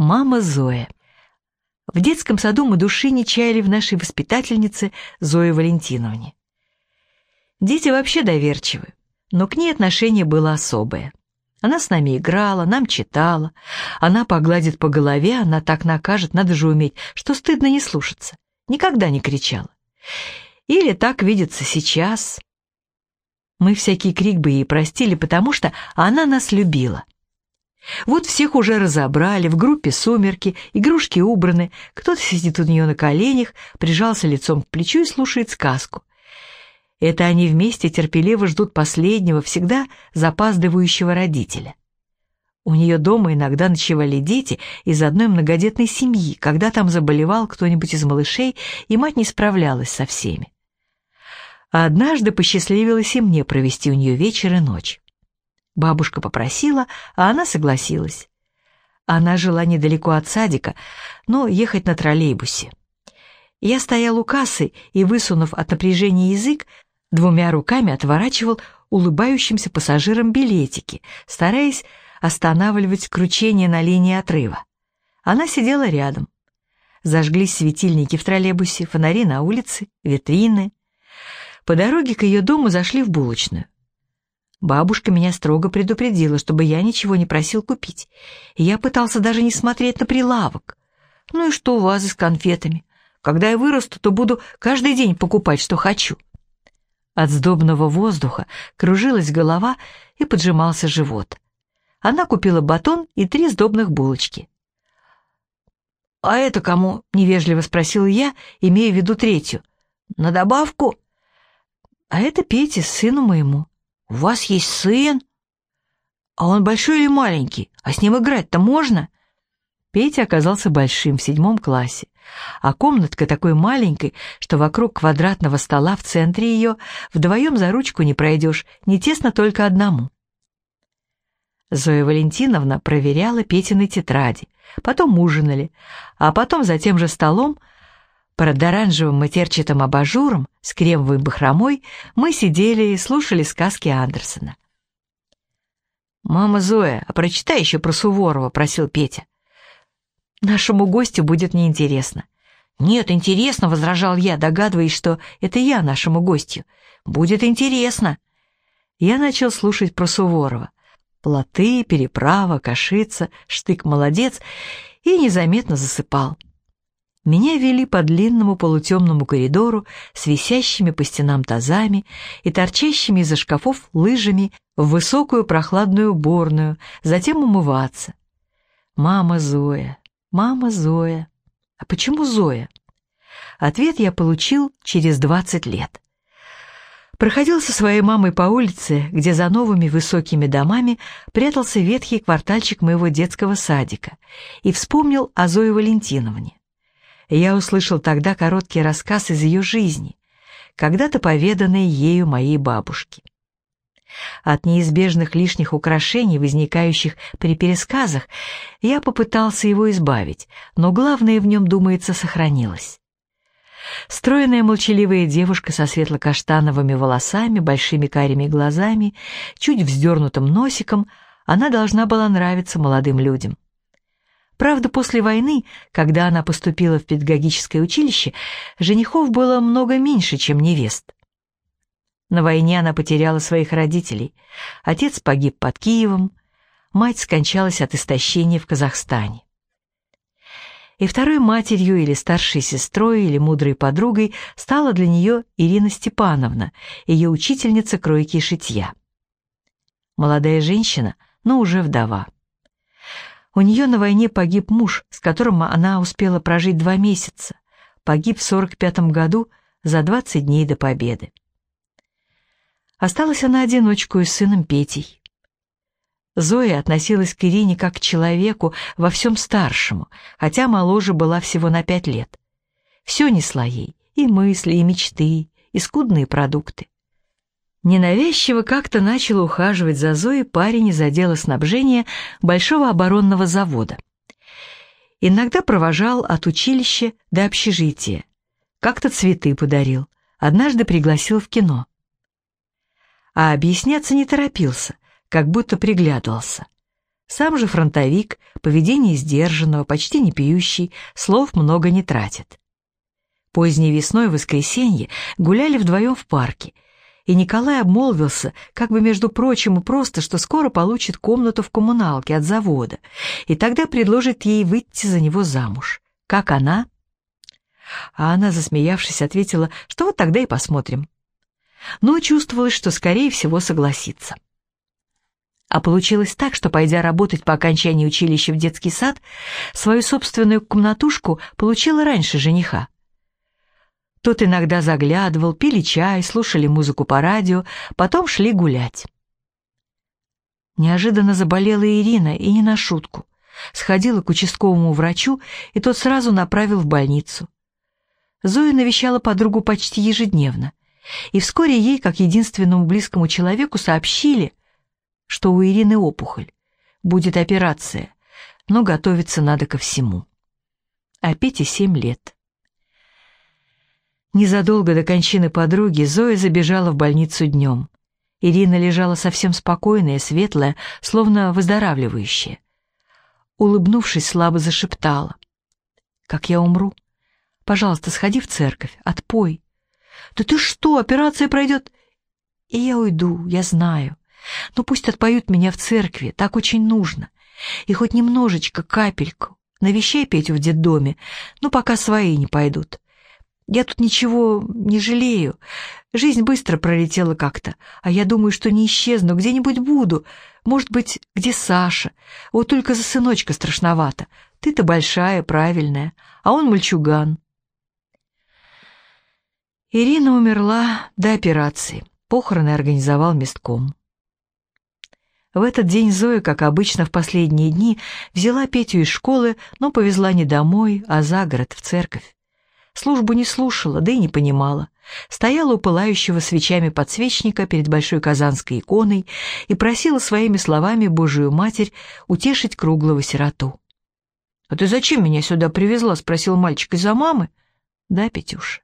Мама Зоя. В детском саду мы души не чаяли в нашей воспитательнице Зое Валентиновне. Дети вообще доверчивы, но к ней отношение было особое. Она с нами играла, нам читала, она погладит по голове, она так накажет, надо же уметь, что стыдно не слушаться. Никогда не кричала. Или так видится сейчас. Мы всякий крик бы ей простили, потому что она нас любила. Вот всех уже разобрали, в группе сумерки, игрушки убраны, кто-то сидит у нее на коленях, прижался лицом к плечу и слушает сказку. Это они вместе терпеливо ждут последнего, всегда запаздывающего родителя. У нее дома иногда ночевали дети из одной многодетной семьи, когда там заболевал кто-нибудь из малышей, и мать не справлялась со всеми. А однажды посчастливилось и мне провести у нее вечер и ночь. Бабушка попросила, а она согласилась. Она жила недалеко от садика, но ехать на троллейбусе. Я стоял у кассы и, высунув от напряжения язык, двумя руками отворачивал улыбающимся пассажирам билетики, стараясь останавливать кручение на линии отрыва. Она сидела рядом. Зажглись светильники в троллейбусе, фонари на улице, витрины. По дороге к ее дому зашли в булочную. Бабушка меня строго предупредила, чтобы я ничего не просил купить. Я пытался даже не смотреть на прилавок. Ну и что вас с конфетами? Когда я вырасту, то буду каждый день покупать, что хочу. От сдобного воздуха кружилась голова и поджимался живот. Она купила батон и три сдобных булочки. «А это кому?» — невежливо спросил я, имея в виду третью. «На добавку?» «А это Пете, сыну моему». «У вас есть сын?» «А он большой или маленький? А с ним играть-то можно?» Петя оказался большим, в седьмом классе, а комнатка такой маленькой, что вокруг квадратного стола в центре ее вдвоем за ручку не пройдешь, не тесно только одному. Зоя Валентиновна проверяла Петины тетради, потом ужинали, а потом за тем же столом под оранжевым матерчатым абажуром с кремовой бахромой мы сидели и слушали сказки Андерсона. «Мама Зоя, а прочитай еще про Суворова», — просил Петя. «Нашему гостю будет неинтересно». «Нет, интересно», — возражал я, догадываясь, что это я нашему гостю. «Будет интересно». Я начал слушать про Суворова. Плоты, переправа, кашица, штык-молодец и незаметно засыпал. Меня вели по длинному полутемному коридору с висящими по стенам тазами и торчащими из-за шкафов лыжами в высокую прохладную уборную, затем умываться. «Мама Зоя, мама Зоя». А почему Зоя? Ответ я получил через 20 лет. Проходил со своей мамой по улице, где за новыми высокими домами прятался ветхий квартальчик моего детского садика, и вспомнил о Зое Валентиновне я услышал тогда короткий рассказ из ее жизни, когда-то поведанный ею моей бабушке. От неизбежных лишних украшений, возникающих при пересказах, я попытался его избавить, но главное в нем, думается, сохранилось. Стройная молчаливая девушка со светло-каштановыми волосами, большими карими глазами, чуть вздернутым носиком, она должна была нравиться молодым людям. Правда, после войны, когда она поступила в педагогическое училище, женихов было много меньше, чем невест. На войне она потеряла своих родителей. Отец погиб под Киевом, мать скончалась от истощения в Казахстане. И второй матерью или старшей сестрой или мудрой подругой стала для нее Ирина Степановна, ее учительница кройки и шитья. Молодая женщина, но уже вдова. У нее на войне погиб муж, с которым она успела прожить два месяца. Погиб в 45 году за 20 дней до победы. Осталась она одиночку и с сыном Петей. Зоя относилась к Ирине как к человеку во всем старшему, хотя моложе была всего на пять лет. Все несла ей, и мысли, и мечты, и скудные продукты. Ненавязчиво как-то начал ухаживать за Зоей парень из отдела снабжения Большого оборонного завода. Иногда провожал от училища до общежития. Как-то цветы подарил, однажды пригласил в кино. А объясняться не торопился, как будто приглядывался. Сам же фронтовик, поведение сдержанного, почти не пьющий, слов много не тратит. Поздней весной в воскресенье гуляли вдвоем в парке, и Николай обмолвился, как бы между прочим просто, что скоро получит комнату в коммуналке от завода, и тогда предложит ей выйти за него замуж. Как она? А она, засмеявшись, ответила, что вот тогда и посмотрим. Но чувствовалось, что скорее всего согласится. А получилось так, что, пойдя работать по окончании училища в детский сад, свою собственную комнатушку получила раньше жениха. Тот иногда заглядывал, пили чай, слушали музыку по радио, потом шли гулять. Неожиданно заболела Ирина, и не на шутку. Сходила к участковому врачу, и тот сразу направил в больницу. Зоя навещала подругу почти ежедневно, и вскоре ей, как единственному близкому человеку, сообщили, что у Ирины опухоль. Будет операция, но готовиться надо ко всему. А Пете семь лет. Незадолго до кончины подруги Зоя забежала в больницу днем. Ирина лежала совсем спокойная, светлая, словно выздоравливающая. Улыбнувшись, слабо зашептала. «Как я умру? Пожалуйста, сходи в церковь, отпой». «Да ты что, операция пройдет?» «И я уйду, я знаю. Но пусть отпоют меня в церкви, так очень нужно. И хоть немножечко, капельку. Навещай Петю в детдоме, но пока свои не пойдут. Я тут ничего не жалею. Жизнь быстро пролетела как-то, а я думаю, что не исчезну, где-нибудь буду. Может быть, где Саша. Вот только за сыночка страшновато. Ты-то большая, правильная, а он мальчуган. Ирина умерла до операции. Похороны организовал местком. В этот день Зоя, как обычно в последние дни, взяла Петю из школы, но повезла не домой, а за город, в церковь. Службу не слушала, да и не понимала. Стояла у пылающего свечами подсвечника перед большой казанской иконой и просила своими словами Божию Матерь утешить круглого сироту. «А ты зачем меня сюда привезла?» — спросил мальчик из-за мамы. «Да, Петюша».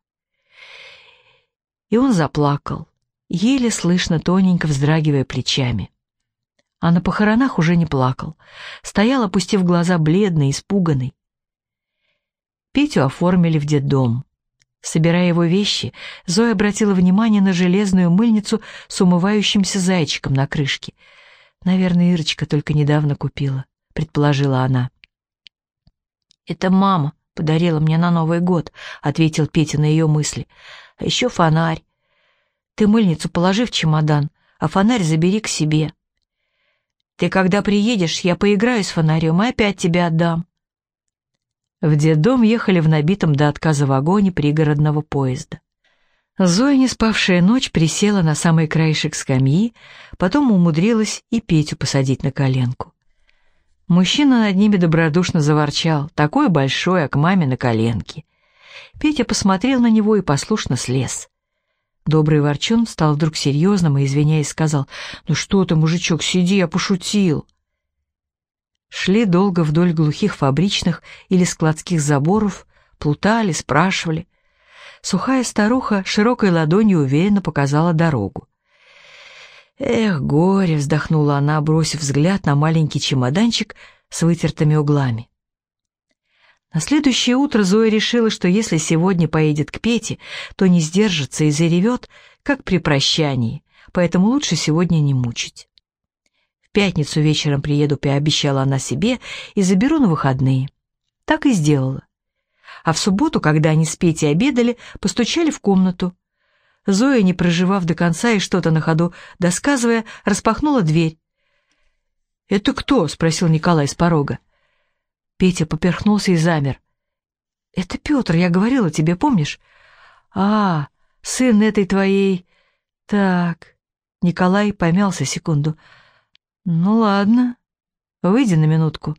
И он заплакал, еле слышно тоненько вздрагивая плечами а на похоронах уже не плакал. Стоял, опустив глаза, бледный, испуганный. Петю оформили в детдом. Собирая его вещи, Зоя обратила внимание на железную мыльницу с умывающимся зайчиком на крышке. «Наверное, Ирочка только недавно купила», — предположила она. «Это мама подарила мне на Новый год», — ответил Петя на ее мысли. «А еще фонарь. Ты мыльницу положи в чемодан, а фонарь забери к себе». Ты когда приедешь, я поиграю с фонарем и опять тебе отдам». В детдом ехали в набитом до отказа вагоне пригородного поезда. Зоя, не спавшая ночь, присела на самый краешек скамьи, потом умудрилась и Петю посадить на коленку. Мужчина над ними добродушно заворчал, такой большой, а к маме на коленке. Петя посмотрел на него и послушно слез. Добрый ворчун стал вдруг серьезным и, извиняясь, сказал, «Ну что ты, мужичок, сиди, я пошутил». Шли долго вдоль глухих фабричных или складских заборов, плутали, спрашивали. Сухая старуха широкой ладонью уверенно показала дорогу. «Эх, горе!» — вздохнула она, бросив взгляд на маленький чемоданчик с вытертыми углами. На следующее утро Зоя решила, что если сегодня поедет к Пете, то не сдержится и заревет, как при прощании, поэтому лучше сегодня не мучить. Пятницу вечером приеду, пообещала она себе, и заберу на выходные. Так и сделала. А в субботу, когда они с Петей обедали, постучали в комнату. Зоя, не проживав до конца и что-то на ходу досказывая, распахнула дверь. «Это кто?» — спросил Николай с порога. Петя поперхнулся и замер. «Это Петр, я говорила тебе, помнишь?» «А, сын этой твоей...» «Так...» Николай помялся секунду. «Ну ладно, выйди на минутку».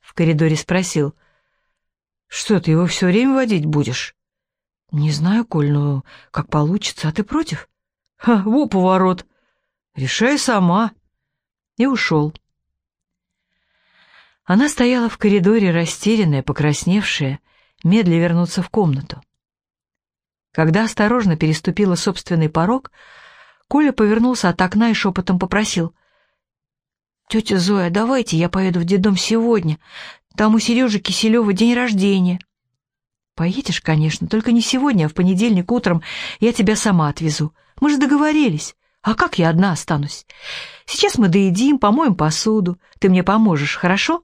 В коридоре спросил. «Что, ты его все время водить будешь?» «Не знаю, Коль, ну, как получится, а ты против?» «Ха, во поворот! Решай сама!» И ушел. Она стояла в коридоре, растерянная, покрасневшая, медля вернуться в комнату. Когда осторожно переступила собственный порог, Коля повернулся от окна и шепотом попросил. «Тетя Зоя, давайте я поеду в детдом сегодня. Там у Сережи Киселева день рождения». «Поедешь, конечно, только не сегодня, а в понедельник утром я тебя сама отвезу. Мы же договорились. А как я одна останусь? Сейчас мы доедим, помоем посуду. Ты мне поможешь, хорошо?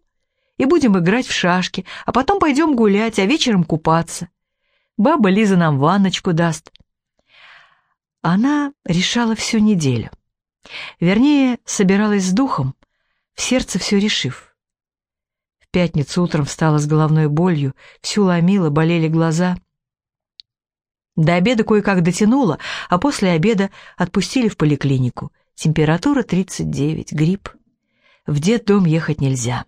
И будем играть в шашки, а потом пойдем гулять, а вечером купаться. Баба Лиза нам ванночку даст». Она решала всю неделю. Вернее, собиралась с духом, в сердце все решив. В пятницу утром встала с головной болью, всю ломила, болели глаза. До обеда кое-как дотянула, а после обеда отпустили в поликлинику. Температура 39, грипп. В детдом ехать нельзя.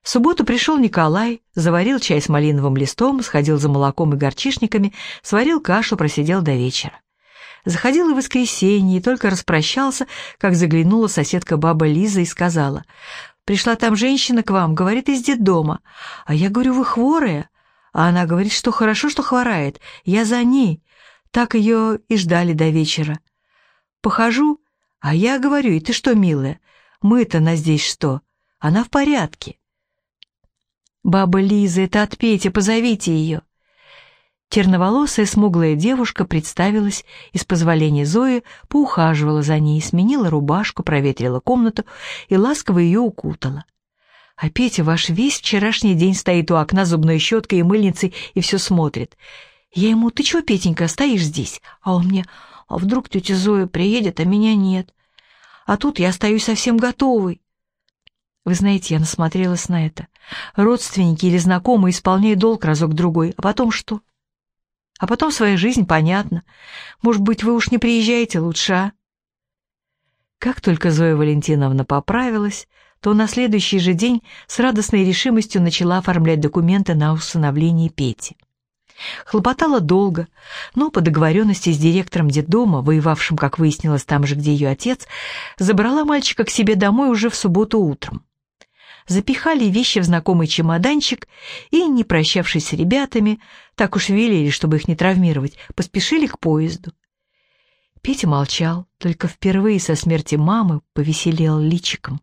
В субботу пришел Николай, заварил чай с малиновым листом, сходил за молоком и горчишниками, сварил кашу, просидел до вечера. Заходил и в воскресенье, и только распрощался, как заглянула соседка баба Лиза и сказала, «Пришла там женщина к вам, говорит, из детдома. А я говорю, вы хворая?» А она говорит, что хорошо, что хворает, я за ней. Так ее и ждали до вечера. Похожу, а я говорю, и ты что, милая, мы-то на здесь что? Она в порядке. «Баба Лиза, это от Пети, позовите ее». Черноволосая смуглая девушка представилась и с позволения Зои поухаживала за ней, сменила рубашку, проветрила комнату и ласково ее укутала. А Петя ваш весь вчерашний день стоит у окна зубной щеткой и мыльницей и все смотрит. Я ему, ты чего, Петенька, стоишь здесь? А он мне, а вдруг тетя Зоя приедет, а меня нет? А тут я остаюсь совсем готовый. Вы знаете, я насмотрелась на это. Родственники или знакомые исполняют долг разок-другой, а потом что? — а потом своя жизнь, понятно. Может быть, вы уж не приезжаете лучше, а? Как только Зоя Валентиновна поправилась, то на следующий же день с радостной решимостью начала оформлять документы на усыновление Пети. Хлопотала долго, но по договоренности с директором детдома, воевавшим, как выяснилось, там же, где ее отец, забрала мальчика к себе домой уже в субботу утром запихали вещи в знакомый чемоданчик и, не прощавшись с ребятами, так уж велели, чтобы их не травмировать, поспешили к поезду. Петя молчал, только впервые со смерти мамы повеселел личиком.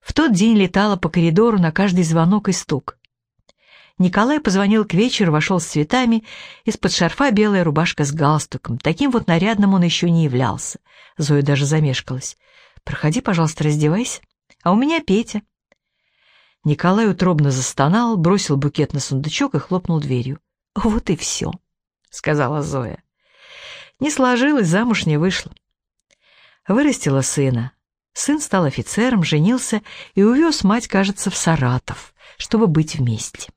В тот день летала по коридору на каждый звонок и стук. Николай позвонил к вечеру, вошел с цветами, из-под шарфа белая рубашка с галстуком. Таким вот нарядным он еще не являлся. Зоя даже замешкалась. «Проходи, пожалуйста, раздевайся» а у меня Петя». Николай утробно застонал, бросил букет на сундучок и хлопнул дверью. «Вот и все», — сказала Зоя. Не сложилось, замуж не вышло. Вырастила сына. Сын стал офицером, женился и увез мать, кажется, в Саратов, чтобы быть вместе.